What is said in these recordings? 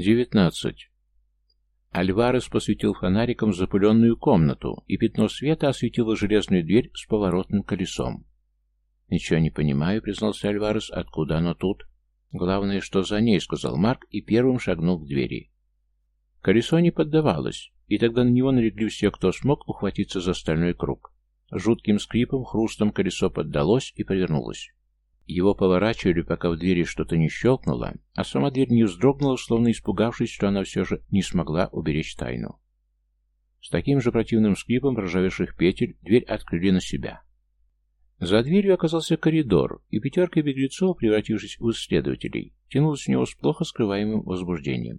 Девятнадцать. Альварес посветил фонариком запыленную комнату, и пятно света осветило железную дверь с поворотным колесом. «Ничего не понимаю», — признался Альварес, — «откуда оно тут?» «Главное, что за ней», — сказал Марк и первым шагнул к двери. Колесо не поддавалось, и тогда на него налегли все, кто смог ухватиться за стальной круг. Жутким скрипом, хрустом колесо поддалось и повернулось. Его поворачивали, пока в двери что-то не щелкнуло, а сама дверь не вздрогнула, словно испугавшись, что она все же не смогла уберечь тайну. С таким же противным скрипом проржавевших петель дверь открыли на себя. За дверью оказался коридор, и пятерка беглецов, превратившись в исследователей, тянулась в него с плохо скрываемым возбуждением.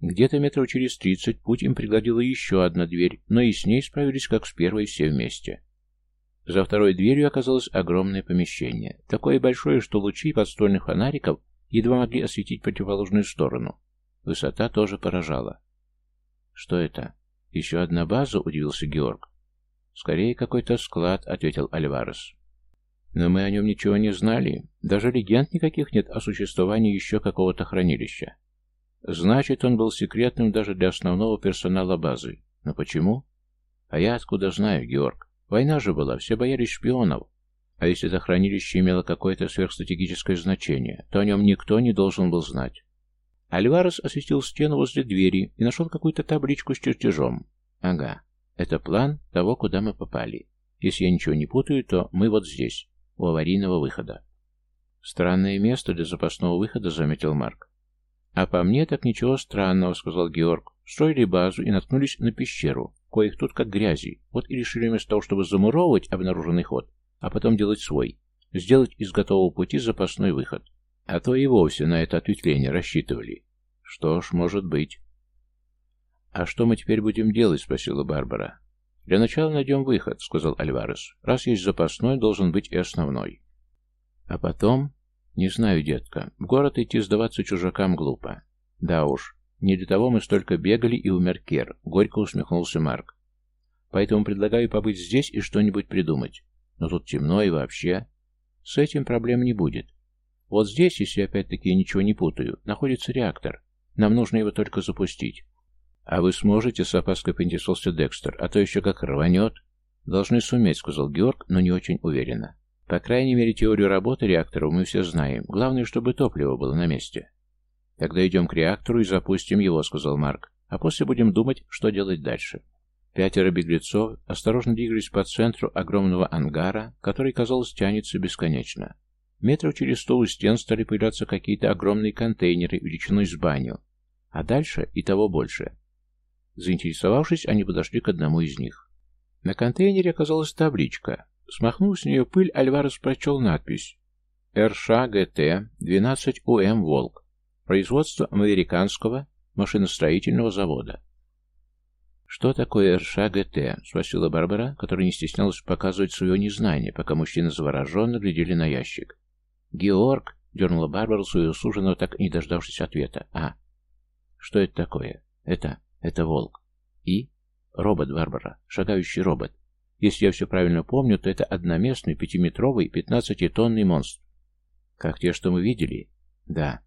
Где-то метров через тридцать путь им преградила еще одна дверь, но и с ней справились как с первой все вместе. За второй дверью оказалось огромное помещение, такое большое, что лучи подстольных фонариков едва могли осветить противоположную сторону. Высота тоже поражала. «Что это? Еще одна база?» — удивился Георг. «Скорее какой-то склад», — ответил Альварес. «Но мы о нем ничего не знали. Даже легенд никаких нет о существовании еще какого-то хранилища. Значит, он был секретным даже для основного персонала базы. Но почему? А я откуда знаю, Георг? Война же была, все боялись шпионов. А если это хранилище имело какое-то сверхстратегическое значение, то о нем никто не должен был знать. Альварес осветил стену возле двери и нашел какую-то табличку с чертежом. Ага, это план того, куда мы попали. Если я ничего не путаю, то мы вот здесь, у аварийного выхода. Странное место для запасного выхода, заметил Марк. А по мне так ничего странного, сказал Георг. Строили базу и наткнулись на пещеру, коих тут как грязи. Вот и решили вместо того, чтобы замуровывать обнаруженный ход, а потом делать свой, сделать из готового пути запасной выход. А то и вовсе на это ответвление рассчитывали. Что ж, может быть. «А что мы теперь будем делать?» — спросила Барбара. «Для начала найдем выход», — сказал Альварес. «Раз есть запасной, должен быть и основной». «А потом...» «Не знаю, детка. В город идти сдаваться чужакам глупо». «Да уж. Не для того мы столько бегали и умер Кер», — горько усмехнулся Марк. «Поэтому предлагаю побыть здесь и что-нибудь придумать. Но тут темно и вообще...» «С этим проблем не будет. Вот здесь, если опять-таки ничего не путаю, находится реактор. Нам нужно его только запустить. «А вы сможете?» — с опаской поинтересовался Декстер. «А то еще как рванет». «Должны суметь», — сказал Георг, но не очень уверенно. «По крайней мере, теорию работы реактора мы все знаем. Главное, чтобы топливо было на месте». «Тогда идем к реактору и запустим его», — сказал Марк. «А после будем думать, что делать дальше». Пятеро беглецов осторожно двигались по центру огромного ангара, который, казалось, тянется бесконечно. Метров через сто у стен стали появляться какие-то огромные контейнеры величиной с баню, а дальше и того больше. Заинтересовавшись, они подошли к одному из них. На контейнере оказалась табличка. Смахнув с нее пыль, Альварес прочел надпись «РШ ГТ 12УМ Волк. Производство американского машиностроительного завода». «Что такое РШ-ГТ?» — спросила Барбара, которая не стеснялась показывать свое незнание, пока мужчины завороженно глядели на ящик. «Георг!» — дернула Барбара свою суженого, так не дождавшись ответа. «А, что это такое?» «Это...» Это волк. И? Робот Барбара. Шагающий робот. Если я все правильно помню, то это одноместный, пятиметровый, пятнадцатитонный монстр. Как те, что мы видели? Да.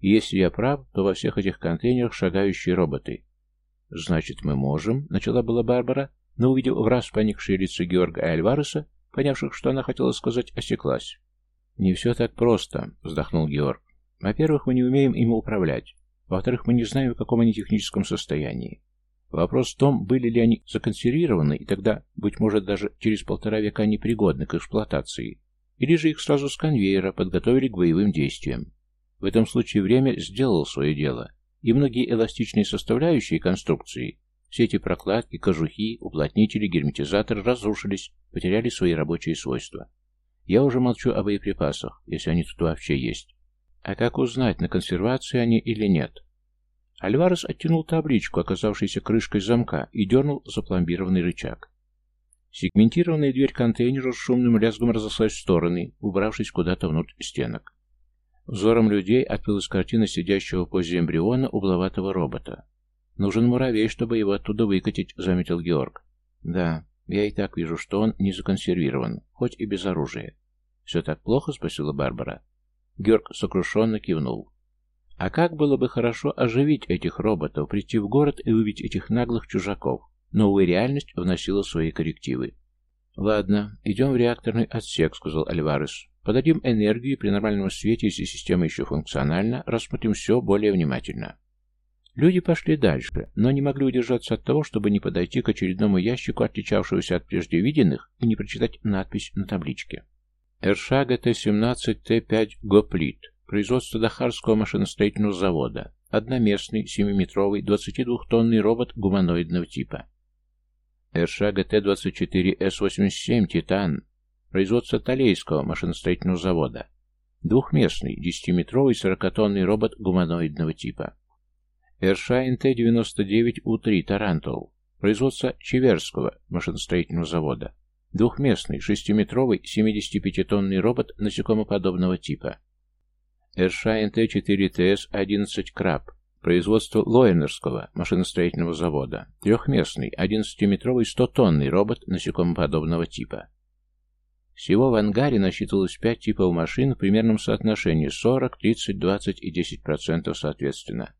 И если я прав, то во всех этих контейнерах шагающие роботы. Значит, мы можем, начала была Барбара, но увидев в раз поникшие лица Георга и Альвареса, понявших, что она хотела сказать, осеклась. «Не все так просто», — вздохнул Георг. «Во-первых, мы не умеем им управлять. Во-вторых, мы не знаем, в каком они техническом состоянии. Вопрос в том, были ли они законсервированы, и тогда, быть может, даже через полтора века непригодны к эксплуатации, или же их сразу с конвейера подготовили к боевым действиям. В этом случае время сделало свое дело, и многие эластичные составляющие конструкции, все эти прокладки, кожухи, уплотнители, герметизаторы разрушились, потеряли свои рабочие свойства. Я уже молчу о боеприпасах, если они тут вообще есть. А как узнать, на консервации они или нет? Альварес оттянул табличку, оказавшейся крышкой замка, и дернул запломбированный рычаг. Сегментированная дверь контейнера с шумным лязгом разослась в стороны, убравшись куда-то внутрь стенок. Взором людей открылась картина сидящего в позе эмбриона угловатого робота. «Нужен муравей, чтобы его оттуда выкатить», — заметил Георг. «Да, я и так вижу, что он не законсервирован, хоть и без оружия». «Все так плохо?» — спросила Барбара. Георг сокрушенно кивнул. А как было бы хорошо оживить этих роботов, прийти в город и убить этих наглых чужаков. Новая реальность вносила свои коррективы. «Ладно, идем в реакторный отсек», — сказал Альварес. «Подадим энергию, при нормальном свете, если система еще функциональна, рассмотрим все более внимательно». Люди пошли дальше, но не могли удержаться от того, чтобы не подойти к очередному ящику, отличавшегося от прежде виденных, и не прочитать надпись на табличке. РШ ГТ-17 Т-5 Гоплит. Производство Дахарского машиностроительного завода. Одноместный, 7-метровый, 22-тонный робот гуманоидного типа. РШ ГТ-24 С-87 Титан. Производство Талейского машиностроительного завода. Двухместный, 10-метровый, 40-тонный робот гуманоидного типа. РШ-НТ-99У3 Тарантул. Производство Чеверского машиностроительного завода. Двухместный, шестиметровый, 75-тонный робот насекомоподобного типа. РШ-НТ-4ТС-11 Краб. Производство Лоенерского машиностроительного завода. Трехместный, 11-метровый, 100-тонный робот насекомоподобного типа. Всего в ангаре насчитывалось 5 типов машин в примерном соотношении 40, 30, 20 и 10% соответственно.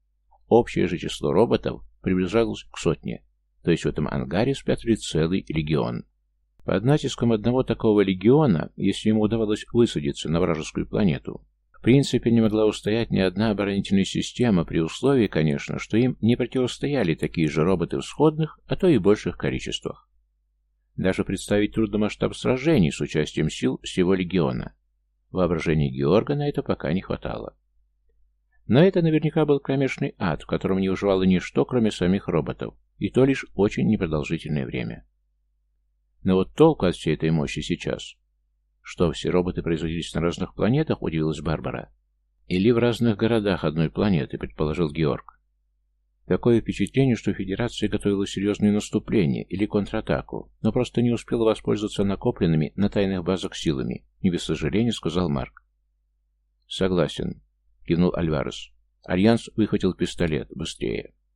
Общее же число роботов приближалось к сотне, то есть в этом ангаре спрятали целый легион. Под натиском одного такого легиона, если ему удавалось высадиться на вражескую планету, в принципе не могла устоять ни одна оборонительная система, при условии, конечно, что им не противостояли такие же роботы в сходных, а то и больших количествах. Даже представить трудно масштаб сражений с участием сил всего легиона. Воображения Георга на это пока не хватало. Но это наверняка был кромешный ад, в котором не выживало ничто, кроме самих роботов, и то лишь очень непродолжительное время. Но вот толку от всей этой мощи сейчас. Что, все роботы производились на разных планетах, удивилась Барбара. Или в разных городах одной планеты, предположил Георг. Такое впечатление, что Федерация готовила серьезное наступление или контратаку, но просто не успела воспользоваться накопленными на тайных базах силами, не без сожаления сказал Марк. Согласен, кивнул Альварес. Альянс выхватил пистолет. Быстрее.